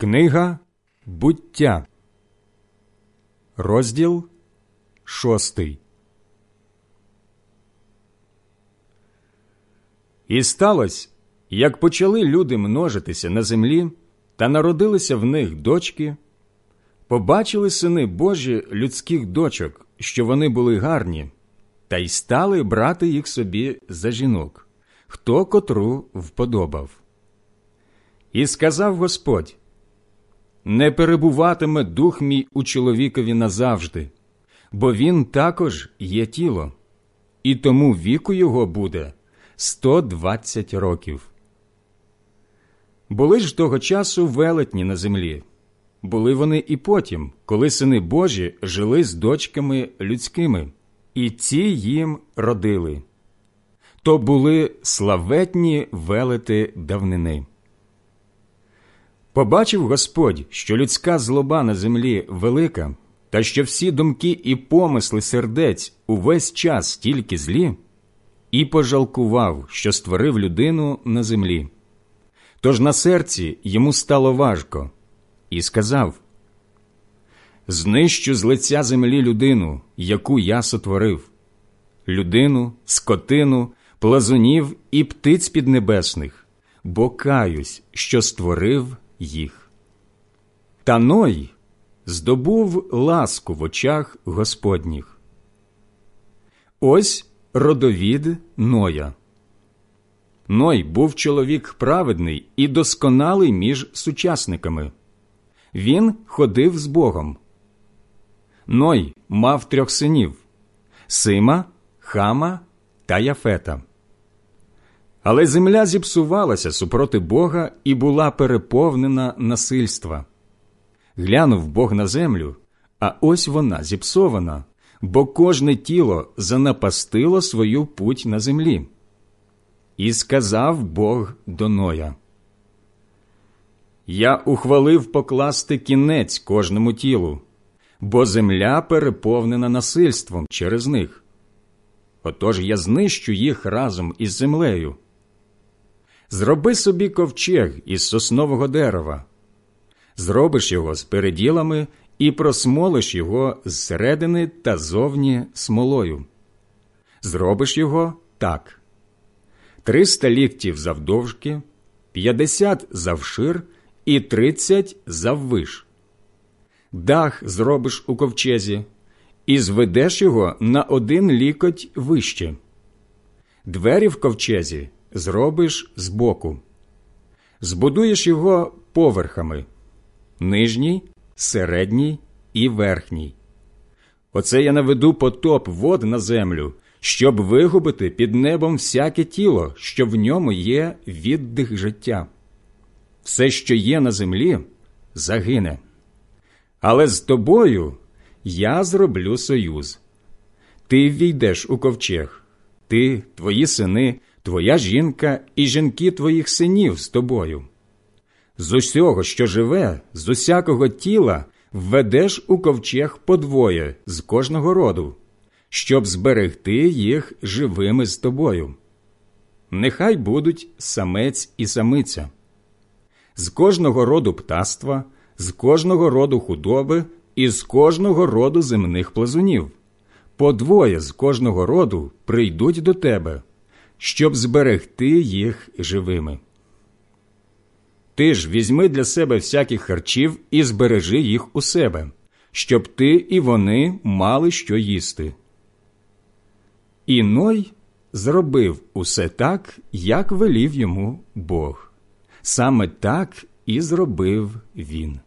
Книга буття, розділ шостий. І сталося, як почали люди множитися на землі, та народилися в них дочки, побачили сини Божі людських дочок, що вони були гарні, та й стали брати їх собі за жінок, хто котру вподобав. І сказав Господь не перебуватиме дух мій у чоловікові назавжди, бо він також є тіло, і тому віку його буде 120 років. Були ж того часу велетні на землі. Були вони і потім, коли сини Божі жили з дочками людськими, і ці їм родили. То були славетні велети давнини. Побачив Господь, що людська злоба на землі велика, та що всі думки і помисли сердець увесь час тільки злі, і пожалкував, що створив людину на землі. Тож на серці йому стало важко, і сказав Знищу з лиця землі людину, яку я сотворив, людину, скотину, плазунів і птиць піднебесних, бо каюсь, що створив їх. Та Ной здобув ласку в очах Господніх. Ось родовід Ноя. Ной був чоловік праведний і досконалий між сучасниками. Він ходив з Богом. Ной мав трьох синів Сима, Хама та Яфета. Але земля зіпсувалася супроти Бога і була переповнена насильства. Глянув Бог на землю, а ось вона зіпсована, бо кожне тіло занапастило свою путь на землі. І сказав Бог до Ноя, Я ухвалив покласти кінець кожному тілу, бо земля переповнена насильством через них. Отож я знищу їх разом із землею. Зроби собі ковчег із соснового дерева, зробиш його з переділами і просмолиш його зсередини та зовні смолою. Зробиш його так: триста ліктів завдовжки, п'ятдесят завшир і тридцять заввиш. Дах зробиш у ковчезі і зведеш його на один лікоть вище. Двері в ковчезі зробиш збоку, збудуєш його поверхами нижній, середній і верхній. Оце я наведу потоп вод на землю, щоб вигубити під небом всяке тіло, що в ньому є віддих життя. Все, що є на землі, загине. Але з тобою я зроблю союз. Ти війдеш у ковчег, ти, твої сини, твоя жінка і жінки твоїх синів з тобою. З усього, що живе, з усякого тіла введеш у ковчег подвоє з кожного роду, щоб зберегти їх живими з тобою. Нехай будуть самець і самиця. З кожного роду птаства, з кожного роду худоби і з кожного роду земних плазунів. По двоє з кожного роду прийдуть до тебе, щоб зберегти їх живими. Ти ж візьми для себе всяких харчів і збережи їх у себе, щоб ти і вони мали що їсти. І Ной зробив усе так, як велів йому Бог. Саме так і зробив він.